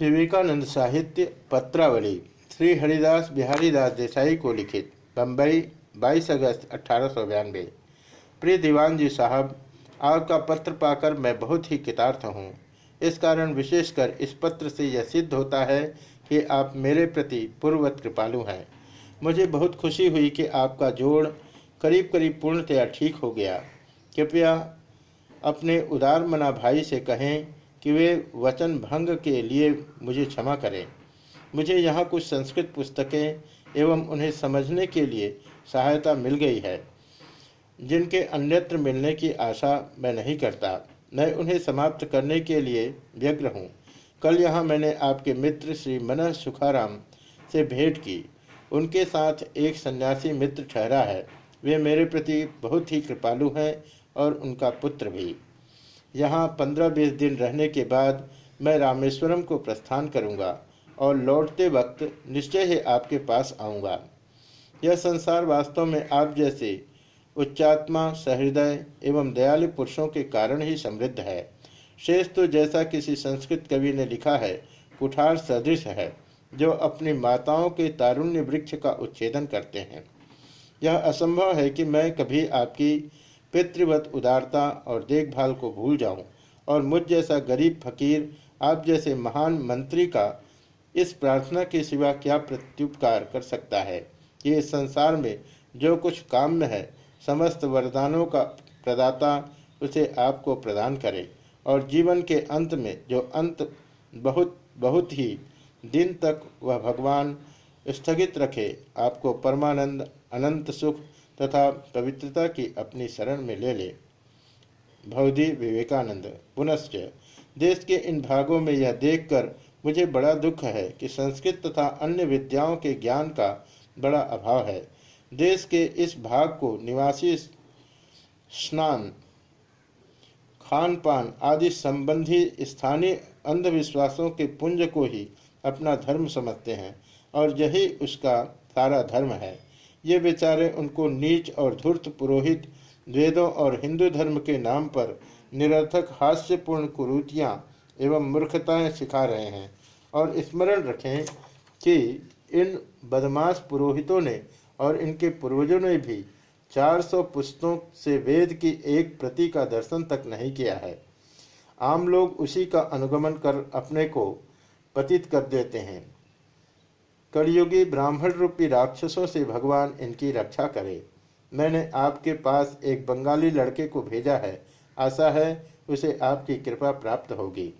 विवेकानंद साहित्य पत्रावली, श्री हरिदास बिहारी दास देसाई को लिखित बम्बई 22 अगस्त अठारह प्रिय दीवान जी साहब, आपका पत्र पाकर मैं बहुत ही कितार्थ हूँ। इस कारण विशेषकर इस पत्र से यह सिद्ध होता है कि आप मेरे प्रति पूर्ववत कृपालु हैं। मुझे बहुत खुशी हुई कि आपका जोड़ करीब करीब पूर्णतया ठीक हो गया। कृपया अपने उदार मना भाई से कहें कि वे वचन भंग के लिए मुझे क्षमा करें। मुझे यहाँ कुछ संस्कृत पुस्तकें एवं उन्हें समझने के लिए सहायता मिल गई है, जिनके अन्यत्र मिलने की आशा मैं नहीं करता। मैं उन्हें समाप्त करने के लिए व्यग्र हूँ। कल यहाँ मैंने आपके मित्र श्री मन सुखाराम से भेंट की। उनके साथ एक सन्यासी मित्र ठहरा है। वे मेरे प्रति बहुत ही कृपालु हैं और उनका पुत्र भी। यहाँ पंद्रह बीस दिन रहने के बाद मैं रामेश्वरम को प्रस्थान करूँगा और लौटते वक्त निश्चय ही आपके पास आऊँगा। यह संसार वास्तव में आप जैसे उच्चात्मा, सहृदय एवं दयालु पुरुषों के कारण ही समृद्ध है। शेष तो जैसा किसी संस्कृत कवि ने लिखा है, कुठार सदृश है, जो अपनी माताओं के तारुण्य वृक्ष का उच्छेदन करते हैं। यह असंभव है कि मैं कभी आपकी पितृवत उदारता और देखभाल को भूल जाऊँ, और मुझ जैसा गरीब फकीर, आप जैसे महान मंत्री का इस प्रार्थना के सिवा क्या प्रत्युपकार कर सकता है? कि इस संसार में जो कुछ काम्य है, समस्त वरदानों का प्रदाता उसे आपको प्रदान करे, और जीवन के अंत में जो अंत बहुत बहुत ही दिन तक वह भगवान स्थगित रखे, आपको परमानंद, अनंत सुख तथा पवित्रता की अपनी शरण में ले ले। भवदी विवेकानंद, पुनश्च, देश के इन भागों में यह देखकर मुझे बड़ा दुख है कि संस्कृत तथा अन्य विद्याओं के ज्ञान का बड़ा अभाव है। देश के इस भाग को निवासी स्नान खान पान आदि संबंधी स्थानीय अंधविश्वासों के पुंज को ही अपना धर्म समझते हैं और यही उसका सारा धर्म है। ये बेचारे उनको नीच और धूर्त पुरोहित वेदों और हिंदू धर्म के नाम पर निरर्थक हास्यपूर्ण कुरूतियाँ एवं मूर्खताएँ सिखा रहे हैं और स्मरण रखें कि इन बदमाश पुरोहितों ने और इनके पूर्वजों ने भी 400 पुस्तकों से वेद की एक प्रति का दर्शन तक नहीं किया है। आम लोग उसी का अनुगमन कर अपने को पतित कर देते हैं। कलयुगी ब्राह्मण रूपी राक्षसों से भगवान इनकी रक्षा करें। मैंने आपके पास एक बंगाली लड़के को भेजा है। आशा है उसे आपकी कृपा प्राप्त होगी।